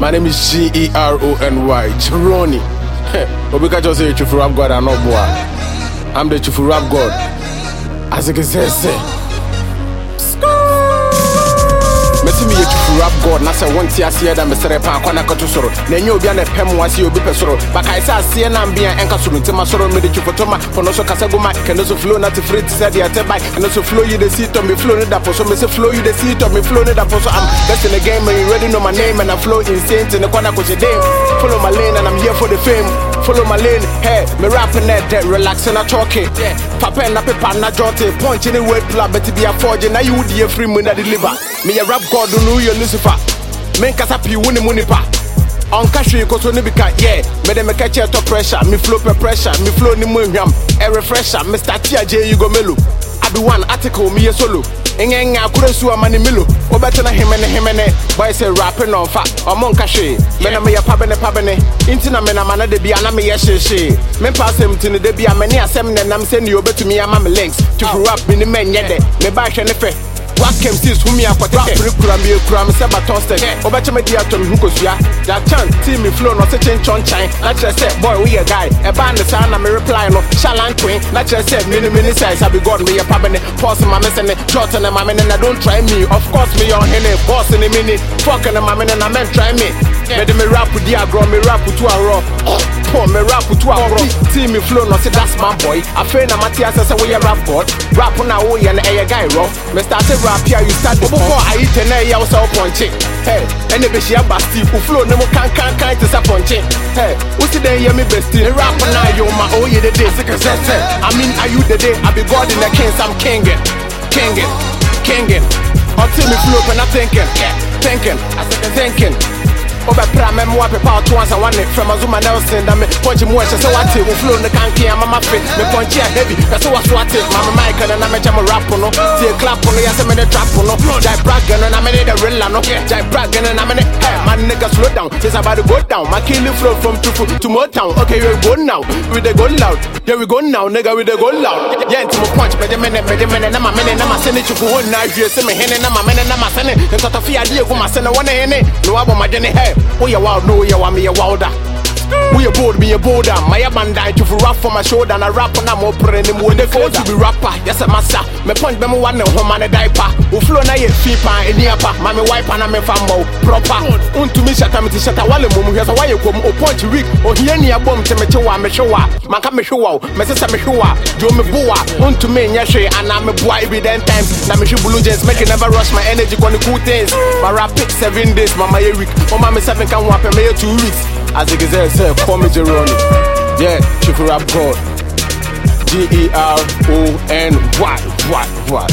My name is G E R O N Y, Chironi. Obi catch us say Twifo Rap God and boy. I'm the Twifo Rap God. As you can say, say. Mɛsi meyɛ twufu rap god na sɛ wonte aseɛ da mesrɛ paa kwana kɔto soro na ɛnyɛ obi a na ɛpɛ mo aseɛ obi pɛ soro bakae sɛ aseɛ na mbea ɛnka soro nti ma soro mede twufotoma pono so kasa gu ma kɛne so flow na te firi te sɛ deɛ ɛte bae ɛne so flow yi de see tɔ me flow ne da po so me se flow yi de see tɔ me flow ne da po so am best in the game and you already know my name and I flow insane to the kwana kɔhyɛ dame follow my lane and I'm here for the fame follow my lane hey me rapping that that relaxing na talking papa na paper na jote punch any word plan but be a forge na you the free me na deliver. Me a rap god no you lucifer. Men kasa pi woni mu nipa ɔnka hwee kɔ so ne bi ka yeah. Mede meka kyɛ tɔ pressure. Me flow pɛ pressure. Me flow ne mu ahwam ɛ refresher. Me start agye yi go melo abi one article me yɛ solo ɛnyɛ nya akora su ama ne milo wobɛtena hemene hemene boy sɛ rape no ɔmfa ɔmo nka hwee mena meyɛ pabene pabene. Nti na menama na da bia na meyɛ hyeehyee mempa asɛm nti no da bia m'ani asɛm nenam sɛ nea wobɛtumi ama me links. Twifo rap mene mɛnyɛ dɛ meba hwɛ ne fɛ wakem sis humi akɔtɛtɛ rapere kura me ekura me sɛ baton stick wobɛkyɛ me di atɔ me ho kosua yɛakyan tii me flow na ɔsɛ kyenkyon kyan na kyerɛ sɛ boy woyɛ guy. Ɛbaa ne saa na me reply no. Hyalantwen na kyerɛ sɛ mene mene sɛ sabi god meyɛ pabene. Pɔs ma me sɛ ne jot ne ma me ne na don't try me. Of course meyɛ ɔhene boss ne mini fɔk ne ma me ne na men try me mede me rap di agorɔ me rap to arɔ pɔ me rap to agorɔ tii me flow na ɔsɛ that's my boy afei na mate asɛ sɛ woyɛ rap god rap na woyɛ no ɛyɛ guy rɔ me start rap here you start the before I eat and I yell so punching. Hey, and if she a basti, who flow no can can can to sa punching. Hey, what's the day me bestie? The rap now you my oh yeah the day. I mean are you the day? I be God in the kings, I'm kinging, kinging, kinging. Until me flow and I'm thinking, thinking, thinking. Wobɛprɛ a mɛmoa pepa ɔto ansa wane frɛ mazoma nelson da me. Pɔnkye mu ɛhyɛ sɛ wate wo flow no kanke ama mafe me pɔnkye a heavy pɛ sɛ waso ate mame mike no na mɛkyɛ mo rap no. Tie clap no yɛsɛ mene trap no. Gyae brag no na mene the rilla no. Gyae brag no na mene hey, eh, my nigga slow down. Since about to go down my killing flow from Twifo to Motown. Okay we go now we dey go loud. Here we go now nigga we dey go loud. Yeah nti mo punch mede mene mede mene na ma mene na ma sene chufu ho na hwie se me hene na ma mene na ma sene. Ntɔtɔfe adeɛ gu ma sene wɔne hene na wabɔ madwene hey woyɛ wild no woyɛ wa meyɛ wilder woyɛ bold meyɛ bolder mayɛ bandan to rap for my shoulder I rap na mɔprɛ ne mu wɔde fo to be rapper yɛsɛ masa me punch bɛm wa ne homa ne diaper. Wo flow na yɛ fi paa ɛni apa ma me wiper na memfa mmɔ wo proper. Wontumi hyɛta mete hyɛta wale mmom hwɛ sɛ woayɛ kom o punch weak. Ohia ni abom te mekye wa mehwe wa manka mehwe wa wo mɛsɛ sɛ mehwe wa dwo me bo wa wontumi nyɛ hwee anaa meboa every ten times. Na mehwe blue jays make you never rush my energy kɔ ne cool things. My rap pick seven days mama yɛ week ɔma me seven ka ho apɛ mɛyɛ two weeks. As it is eh, say call me Jeroni yeah Twifo Rap God Y